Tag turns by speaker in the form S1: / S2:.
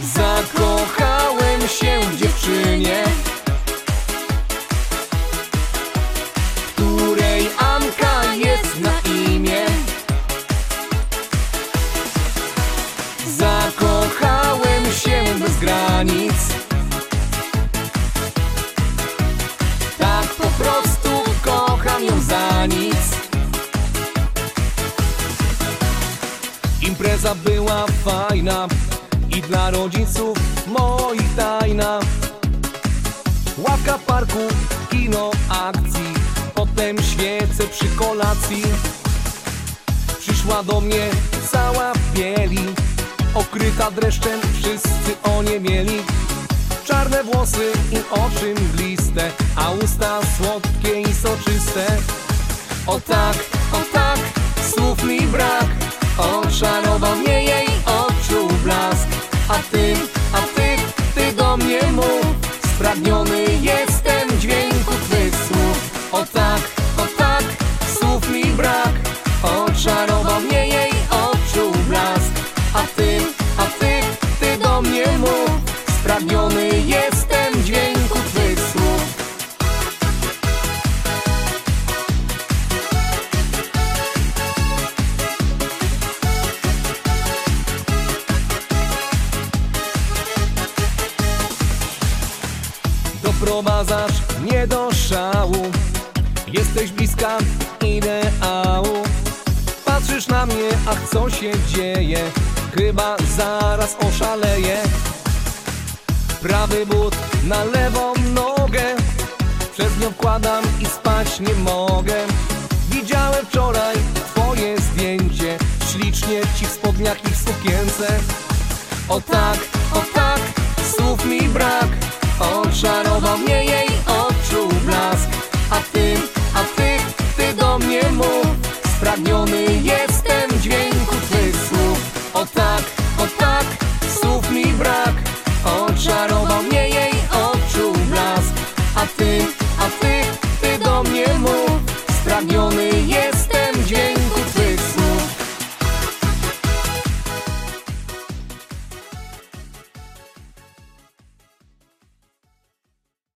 S1: Zakochałem się w dziewczynie. Której Anka jest na imię? Zakochałem się bez granic. Tak po prostu kocham ją za nic. Impreza była fajna i dla rodziców moich tajna. Ławka parku, kino, akcji Potem świece przy kolacji. Przyszła do mnie cała w bieli Okryta dreszczem, wszyscy oniemieli Czarne włosy i oczy mgliste A usta słodkie i soczyste. O tak, o tak, słów mi brak Oczarował bater. Doprowadzasz mnie do szału. Jesteś bliska ideału. Patrzysz na mnie, ach co się dzieje? Chyba zaraz oszaleję. Prawy but na lewą nogę. Przez nią wkładam i spać nie mogę. Widziałem wczoraj twoje zdjęcie. Ślicznie ci w spodniach i w sukience. O tak, o tak, słów mi brak nothing.